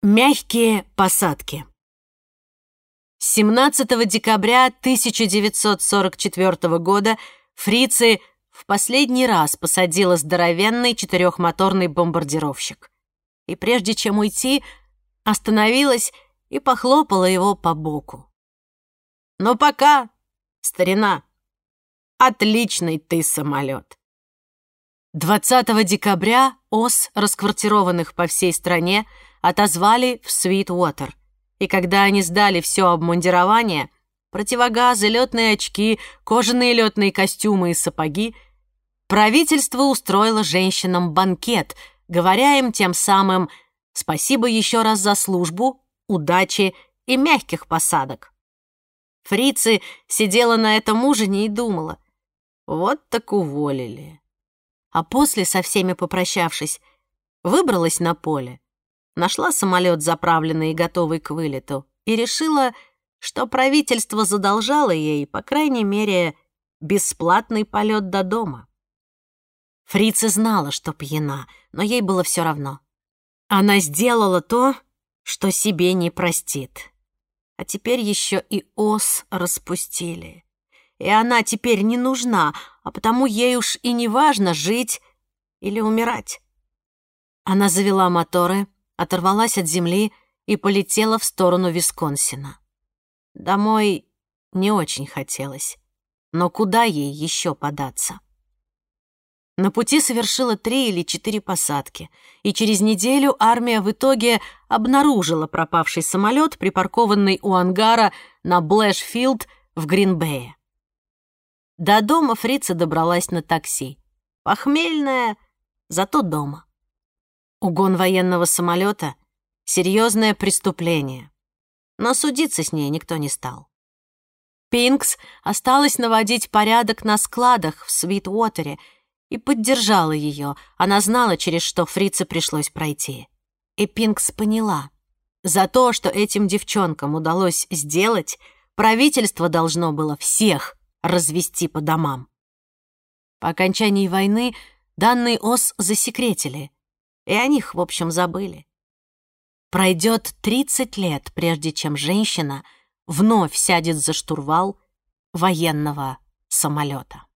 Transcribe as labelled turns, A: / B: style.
A: Мягкие посадки 17 декабря 1944 года фрицы в последний раз посадила здоровенный четырехмоторный бомбардировщик. И прежде чем уйти, остановилась и похлопала его по боку. «Ну пока, старина! Отличный ты самолет!» 20 декабря ос, расквартированных по всей стране, отозвали в Свит-Уотер. И когда они сдали все обмундирование, противогазы, летные очки, кожаные летные костюмы и сапоги, правительство устроило женщинам банкет, говоря им тем самым «спасибо еще раз за службу, удачи и мягких посадок». Фрицы сидела на этом ужине и думала, вот так уволили. А после, со всеми попрощавшись, выбралась на поле нашла самолет, заправленный и готовый к вылету, и решила, что правительство задолжало ей, по крайней мере, бесплатный полет до дома. Фрица знала, что пьяна, но ей было все равно. Она сделала то, что себе не простит. А теперь еще и ос распустили. И она теперь не нужна, а потому ей уж и не важно жить или умирать. Она завела моторы, оторвалась от земли и полетела в сторону Висконсина. Домой не очень хотелось, но куда ей еще податься? На пути совершила три или четыре посадки, и через неделю армия в итоге обнаружила пропавший самолет, припаркованный у ангара на Блэшфилд в Гринбее. До дома Фрица добралась на такси. Похмельная, зато дома. Угон военного самолета — серьезное преступление. Но судиться с ней никто не стал. Пинкс осталась наводить порядок на складах в Свит-Уотере и поддержала ее. Она знала, через что фрице пришлось пройти. И Пинкс поняла. За то, что этим девчонкам удалось сделать, правительство должно было всех развести по домам. По окончании войны данные ОС засекретили — и о них, в общем, забыли. Пройдет 30 лет, прежде чем женщина вновь сядет за штурвал военного самолета.